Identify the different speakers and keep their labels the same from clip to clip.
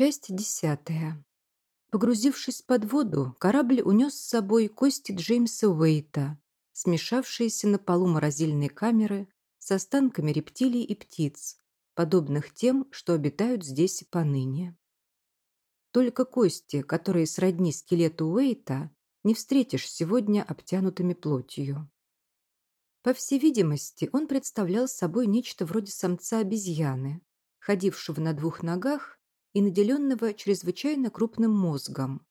Speaker 1: Часть десятая. Погрузившись под воду, корабль унес с собой кости Джеймса Уэйта, смешавшиеся на полу морозильной камеры с останками рептилий и птиц, подобных тем, что обитают здесь и поныне. Только кости, которые сродни скелету Уэйта, не встретишь сегодня обтянутыми плотью. По всей видимости, он представлял собой нечто вроде самца обезьяны, ходившего на двух ногах и наделенного чрезвычайно крупным мозгом,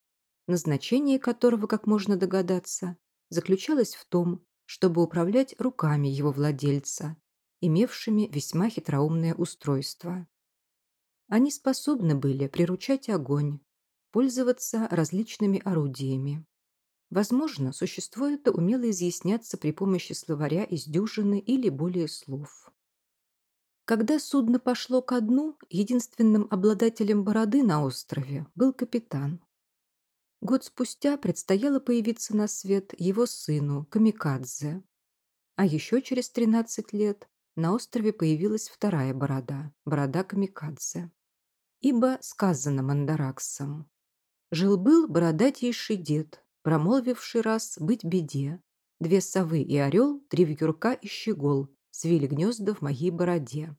Speaker 1: назначение которого, как можно догадаться, заключалось в том, чтобы управлять руками его владельца, имевшими весьма хитроумное устройство. Они способны были приручать огонь, пользоваться различными орудиями. Возможно, существо это умело изъясняться при помощи словаря из дюжины или более слов. Когда судно пошло ко дну, единственным обладателем бороды на острове был капитан. Год спустя предстояло появиться на свет его сыну, Камикадзе. А еще через 13 лет на острове появилась вторая борода, борода Камикадзе. Ибо сказано Мандараксом. Жил-был бородатейший дед, промолвивший раз быть беде. Две совы и орел, три вьюрка и щегол свили гнезда в моей бороде.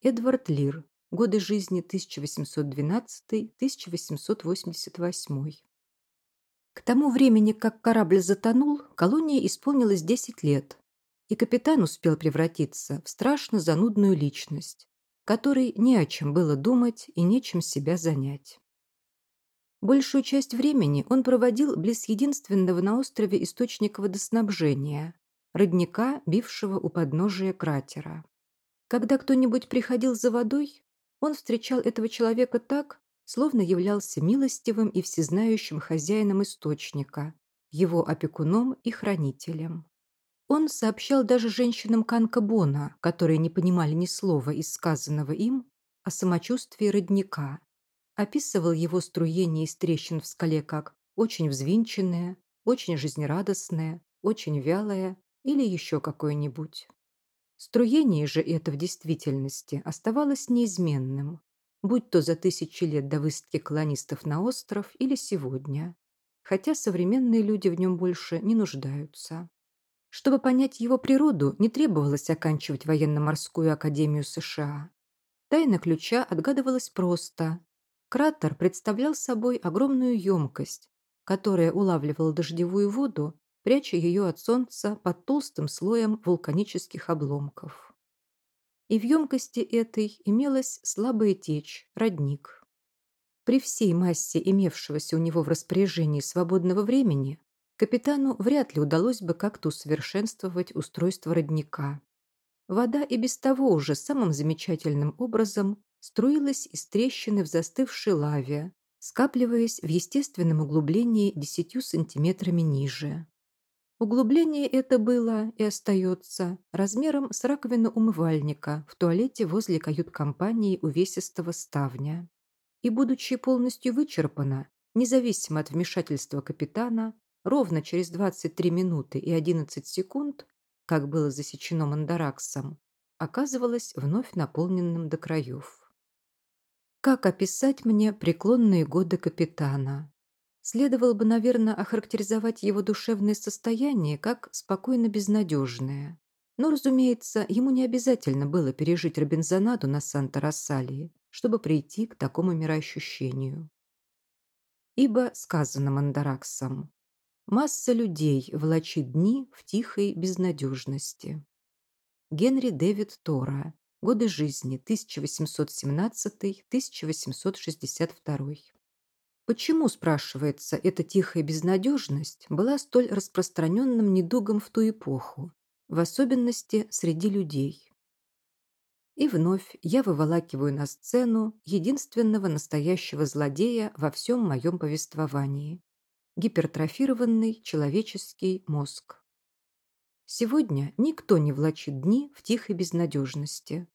Speaker 1: Эдвард Лир. Годы жизни 1812-1888. К тому времени, как корабль затонул, колонии исполнилось 10 лет, и капитан успел превратиться в страшно занудную личность, которой не о чем было думать и нечем себя занять. Большую часть времени он проводил близ единственного на острове источника водоснабжения – родника, бившего у подножия кратера. Когда кто-нибудь приходил за водой, он встречал этого человека так, словно являлся милостивым и всезнающим хозяином источника, его опекуном и хранителем. Он сообщал даже женщинам Канкабона, которые не понимали ни слова из сказанного им, о самочувствии родника. Описывал его струение из трещин в скале как очень взвинченное, очень жизнерадостное, очень вялое или еще какое-нибудь. Струение же это в действительности оставалось неизменным, будь то за тысячи лет до высадки колонистов на остров или сегодня, хотя современные люди в нем больше не нуждаются. Чтобы понять его природу, не требовалось оканчивать военно-морскую академию США. Тайна ключа отгадывалась просто. Кратер представлял собой огромную емкость, которая улавливала дождевую воду, пряча ее от солнца под толстым слоем вулканических обломков. И в емкости этой имелась слабая течь, родник. При всей массе имевшегося у него в распоряжении свободного времени Капитану вряд ли удалось бы как-то усовершенствовать устройство родника. Вода и без того уже самым замечательным образом струилась из трещины в застывшей лаве, скапливаясь в естественном углублении десятью сантиметрами ниже. Углубление это было и остается размером с раковину умывальника в туалете возле кают-компании увесистого ставня. И, будучи полностью вычерпано, независимо от вмешательства капитана, ровно через 23 минуты и 11 секунд, как было засечено Мандараксом, оказывалось вновь наполненным до краев. Как описать мне преклонные годы капитана? Следовало бы, наверное, охарактеризовать его душевное состояние как спокойно безнадежное. Но, разумеется, ему не обязательно было пережить Робинзонаду на Санта-Рассалии, чтобы прийти к такому мироощущению. Ибо сказано Мандараксом, Масса людей влачит дни в тихой безнадежности. Генри Дэвид Тора. Годы жизни 1817-1862. Почему, спрашивается, эта тихая безнадежность была столь распространенным недугом в ту эпоху, в особенности среди людей? И вновь я выволакиваю на сцену единственного настоящего злодея во всем моем повествовании гипертрофированный человеческий мозг. Сегодня никто не влачит дни в тихой безнадежности.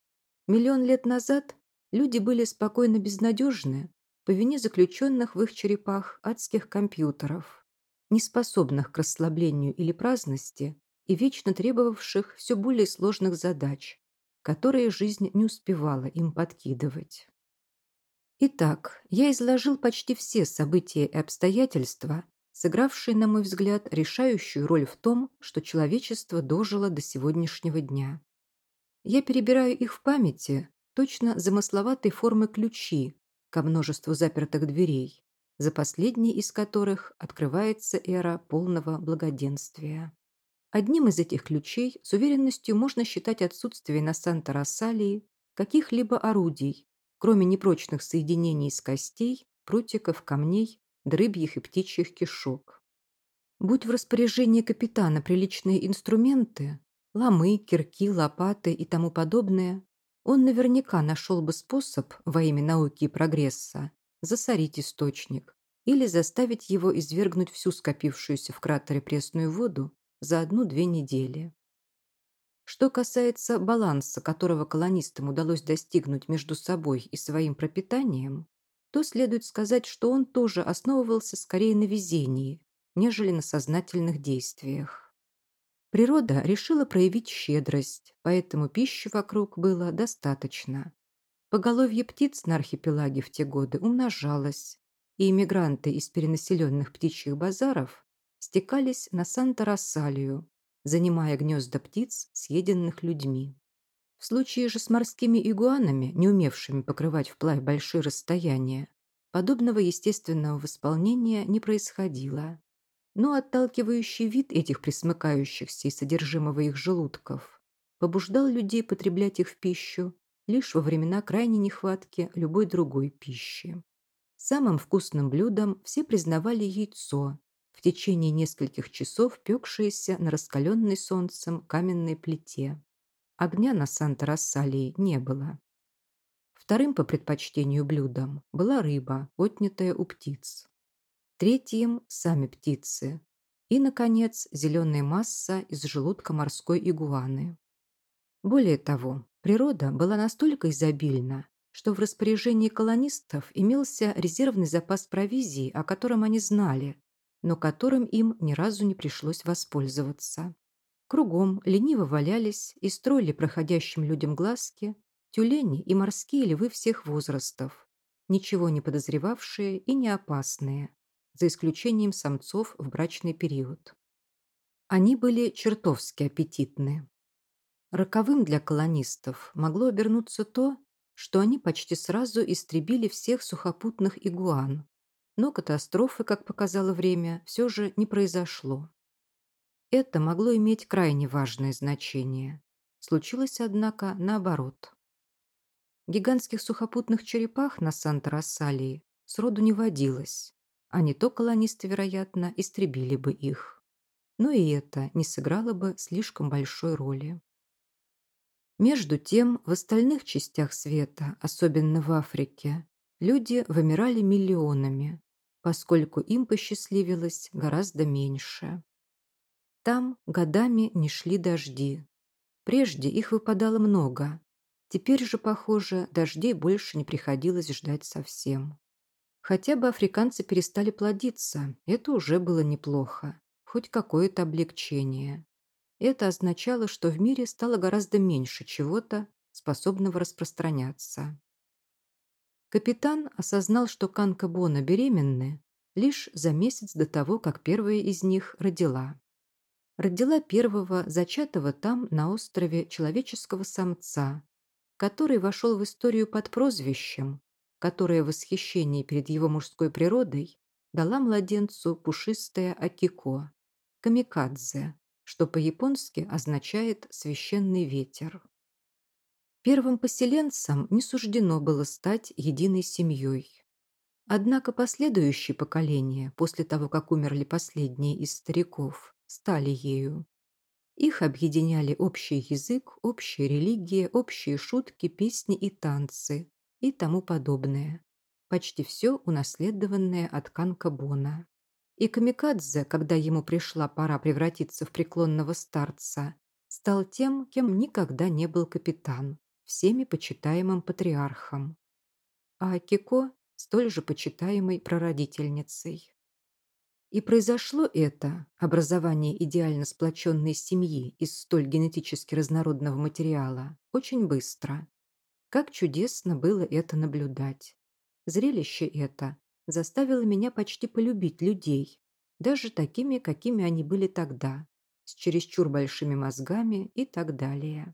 Speaker 1: Миллион лет назад люди были спокойно безнадежны по вине заключенных в их черепах адских компьютеров, неспособных к расслаблению или праздности и вечно требовавших все более сложных задач, которые жизнь не успевала им подкидывать. Итак, я изложил почти все события и обстоятельства, сыгравшие, на мой взгляд, решающую роль в том, что человечество дожило до сегодняшнего дня. Я перебираю их в памяти, точно замысловатой формы ключи ко множеству запертых дверей, за последней из которых открывается эра полного благоденствия. Одним из этих ключей с уверенностью можно считать отсутствие на Санта-Рассалии каких-либо орудий, кроме непрочных соединений из костей, прутиков, камней, дрыбьих и птичьих кишок. Будь в распоряжении капитана приличные инструменты, ломы, кирки, лопаты и тому подобное, он наверняка нашел бы способ во имя науки и прогресса засорить источник или заставить его извергнуть всю скопившуюся в кратере пресную воду за одну-две недели. Что касается баланса, которого колонистам удалось достигнуть между собой и своим пропитанием, то следует сказать, что он тоже основывался скорее на везении, нежели на сознательных действиях. Природа решила проявить щедрость, поэтому пищи вокруг было достаточно. Поголовье птиц на архипелаге в те годы умножалось, и иммигранты из перенаселенных птичьих базаров стекались на Санта-Рассалию, занимая гнезда птиц, съеденных людьми. В случае же с морскими игуанами, не умевшими покрывать вплавь большие расстояния, подобного естественного восполнения не происходило. Но отталкивающий вид этих присмыкающихся и содержимого их желудков побуждал людей потреблять их в пищу лишь во времена крайней нехватки любой другой пищи. Самым вкусным блюдом все признавали яйцо, в течение нескольких часов пекшиеся на раскаленной солнцем каменной плите. Огня на Санта-Рассалии не было. Вторым по предпочтению блюдом была рыба, отнятая у птиц. Третьим – сами птицы. И, наконец, зеленая масса из желудка морской игуаны. Более того, природа была настолько изобильна, что в распоряжении колонистов имелся резервный запас провизии, о котором они знали, но которым им ни разу не пришлось воспользоваться. Кругом лениво валялись и строили проходящим людям глазки тюлени и морские львы всех возрастов, ничего не подозревавшие и не опасные, за исключением самцов в брачный период. Они были чертовски аппетитны. Роковым для колонистов могло обернуться то, что они почти сразу истребили всех сухопутных игуан, но катастрофы, как показало время, все же не произошло. Это могло иметь крайне важное значение. Случилось, однако, наоборот. Гигантских сухопутных черепах на Санта-Рассалии сроду не водилось, а не то колонисты, вероятно, истребили бы их. Но и это не сыграло бы слишком большой роли. Между тем, в остальных частях света, особенно в Африке, люди вымирали миллионами, поскольку им посчастливилось гораздо меньше. Там годами не шли дожди. Прежде их выпадало много. Теперь же, похоже, дождей больше не приходилось ждать совсем. Хотя бы африканцы перестали плодиться, это уже было неплохо. Хоть какое-то облегчение. Это означало, что в мире стало гораздо меньше чего-то, способного распространяться. Капитан осознал, что Канка Бона беременны лишь за месяц до того, как первая из них родила. Родила первого, зачатого там, на острове, человеческого самца, который вошел в историю под прозвищем, которое в восхищении перед его мужской природой дала младенцу пушистая Акико, камикадзе, что по-японски означает «священный ветер». Первым поселенцам не суждено было стать единой семьей. Однако последующие поколения, после того, как умерли последние из стариков, стали ею. Их объединяли общий язык, общая религия, общие шутки, песни и танцы и тому подобное. Почти все унаследованное от Канкабона. И Камикадзе, когда ему пришла пора превратиться в преклонного старца, стал тем, кем никогда не был капитан, всеми почитаемым патриархом, а Акико – столь же почитаемой прародительницей. И произошло это, образование идеально сплоченной семьи из столь генетически разнородного материала, очень быстро. Как чудесно было это наблюдать. Зрелище это заставило меня почти полюбить людей, даже такими, какими они были тогда, с чересчур большими мозгами и так далее.